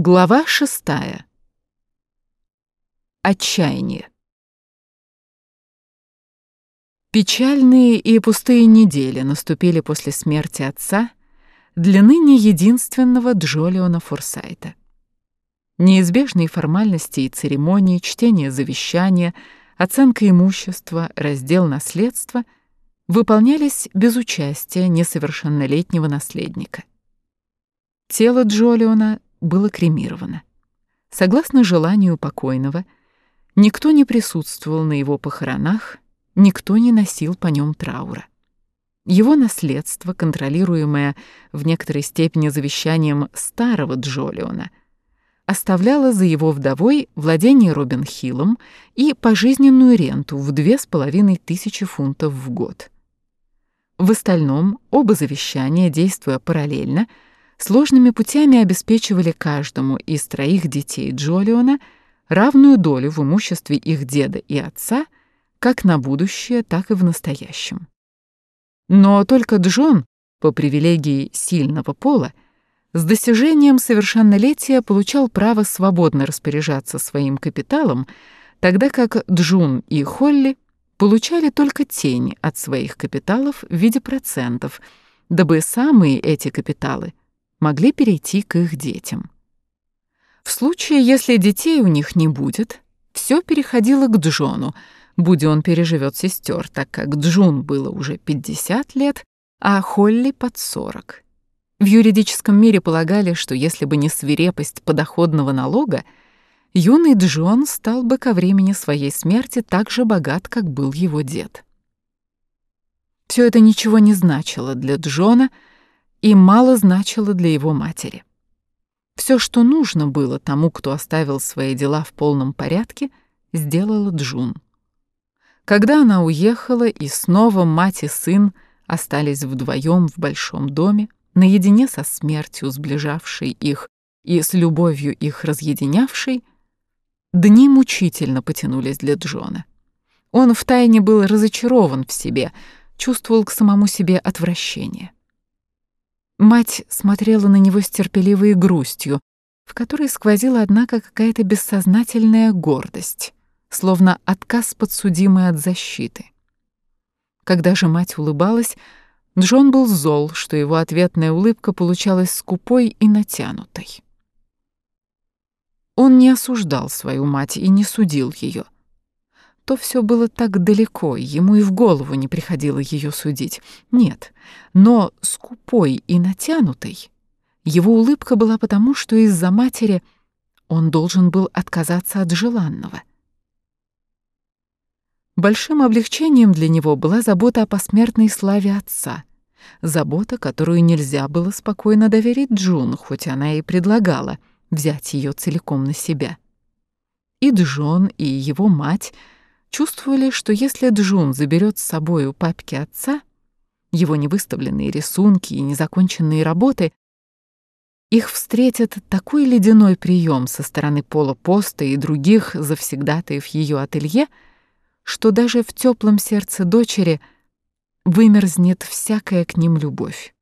Глава шестая. Отчаяние. Печальные и пустые недели наступили после смерти отца для ныне единственного Джолиона Форсайта. Неизбежные формальности и церемонии, чтение завещания, оценка имущества, раздел наследства выполнялись без участия несовершеннолетнего наследника. Тело Джолиона было кремировано. Согласно желанию покойного, никто не присутствовал на его похоронах, никто не носил по нем траура. Его наследство, контролируемое в некоторой степени завещанием старого Джолиона, оставляло за его вдовой владение Робин Хиллом и пожизненную ренту в две с половиной тысячи фунтов в год. В остальном оба завещания, действуя параллельно, сложными путями обеспечивали каждому из троих детей Джолиона равную долю в имуществе их деда и отца как на будущее, так и в настоящем. Но только Джон, по привилегии сильного пола, с достижением совершеннолетия получал право свободно распоряжаться своим капиталом, тогда как Джун и Холли получали только тени от своих капиталов в виде процентов, дабы самые эти капиталы могли перейти к их детям. В случае, если детей у них не будет, все переходило к Джону, будь он переживет сестер, так как Джун было уже 50 лет, а Холли под 40. В юридическом мире полагали, что если бы не свирепость подоходного налога, юный Джон стал бы ко времени своей смерти так же богат, как был его дед. Все это ничего не значило для Джона — и мало значило для его матери. Все, что нужно было тому, кто оставил свои дела в полном порядке, сделала Джун. Когда она уехала, и снова мать и сын остались вдвоем в большом доме, наедине со смертью, сближавшей их и с любовью их разъединявшей, дни мучительно потянулись для Джона. Он втайне был разочарован в себе, чувствовал к самому себе отвращение. Мать смотрела на него с терпеливой грустью, в которой сквозила, однако, какая-то бессознательная гордость, словно отказ подсудимый от защиты. Когда же мать улыбалась, Джон был зол, что его ответная улыбка получалась скупой и натянутой. Он не осуждал свою мать и не судил ее — то все было так далеко, ему и в голову не приходило ее судить. Нет, но скупой и натянутой его улыбка была потому, что из-за матери он должен был отказаться от желанного. Большим облегчением для него была забота о посмертной славе отца, забота, которую нельзя было спокойно доверить Джун, хоть она и предлагала взять ее целиком на себя. И Джон, и его мать — чувствовали, что если Джун заберет с собой у папки отца его невыставленные рисунки и незаконченные работы, их встретит такой ледяной прием со стороны Пола Поста и других завсегдатаев ее ателье, что даже в теплом сердце дочери вымерзнет всякая к ним любовь.